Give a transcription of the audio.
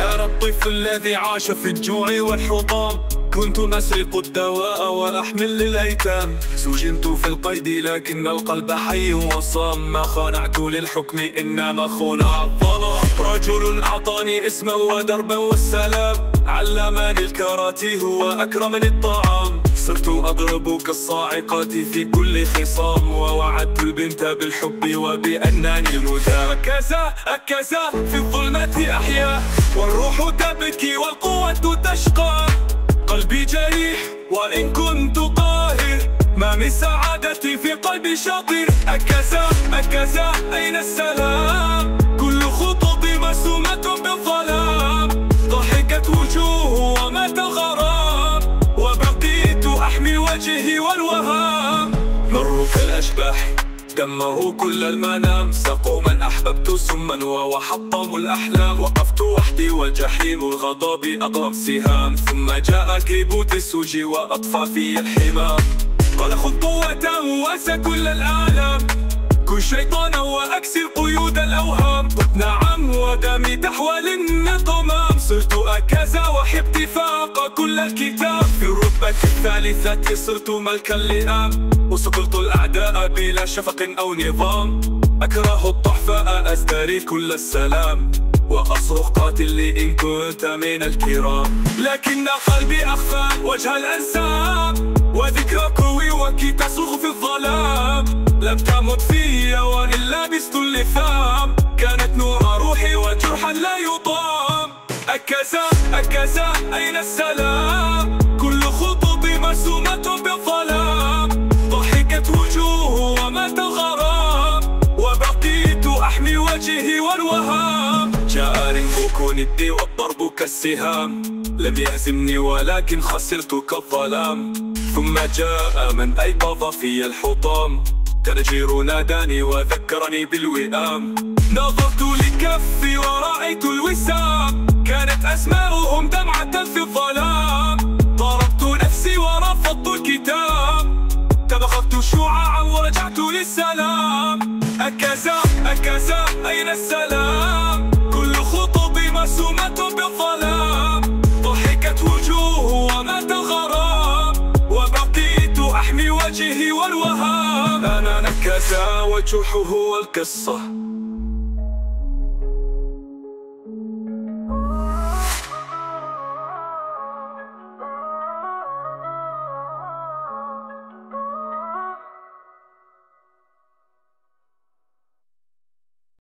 أنا الطفل الذي عاش في الجوع والحطام كنت أسرق الدواء وأحمل للأيتام. سجنت في القيد لكن القلب حي وصام. ما خنعت للحكم إنما خنع الظلام. رجل أعطاني اسما ودربا والسلام. علمني الكراتيه وأكرمني الطعام. صرت أضرب كالصاعقات في كل خصام ووعدت البنت بالحب وبأنني المدام. أكزا أكزا في الظلمة أحيا والروح تبكي والقوة تشقى. قلبي جريح وإن كنت قاهر ما من سعادتي في قلبي شاطر. أكزا أكزا أين السلام؟ كل خطوطي مسومة وجهي والوهام. مروا كالأشباح دمروا كل المنام. سقوا من أحببت سما وحطموا الأحلام. وقفت وحدي والجحيم الغضب أقرب سهام. ثم جاء كيبوت السوج وأطفى في الحمام. خذ قوة وأنسى كل الآلام. كن شيطانا وأكسر قيود الأوهام. نعم ودمي تحول النقمام صرت أكازا وحبت فاق كل الكتاب. في الثالثة صرت ملكا لئام وسقلت الأعداء بلا شفق أو نظام. أكره الضعفاء أزدري كل السلام. وأصرخ قاتل إن كنت من الكرام. لكن قلبي أخفى وجه الأنسام وذكرى قوي وكي تصرخ في الظلام. لم تمت في وإن لبست اللثام. كانت نور روحي وجرحا لا يطام. أكزا أكزا أين السلام؟ رنبك ندي والضرب كالسهام لم يهزمني ولكن خسرت كالظلام ثم جاء من أيقظ في الحطام. تنجير ناداني وذكرني بالوئام. نظرت لكفي ورأيت الوسام. كانت أسماؤهم دمعة في الظلام. ضربت نفسي ورفضت الكتاب تبخت شعاعا ورجعت للسلام. أكزا أكزا أين السلام؟ نكزا وجرحه القصة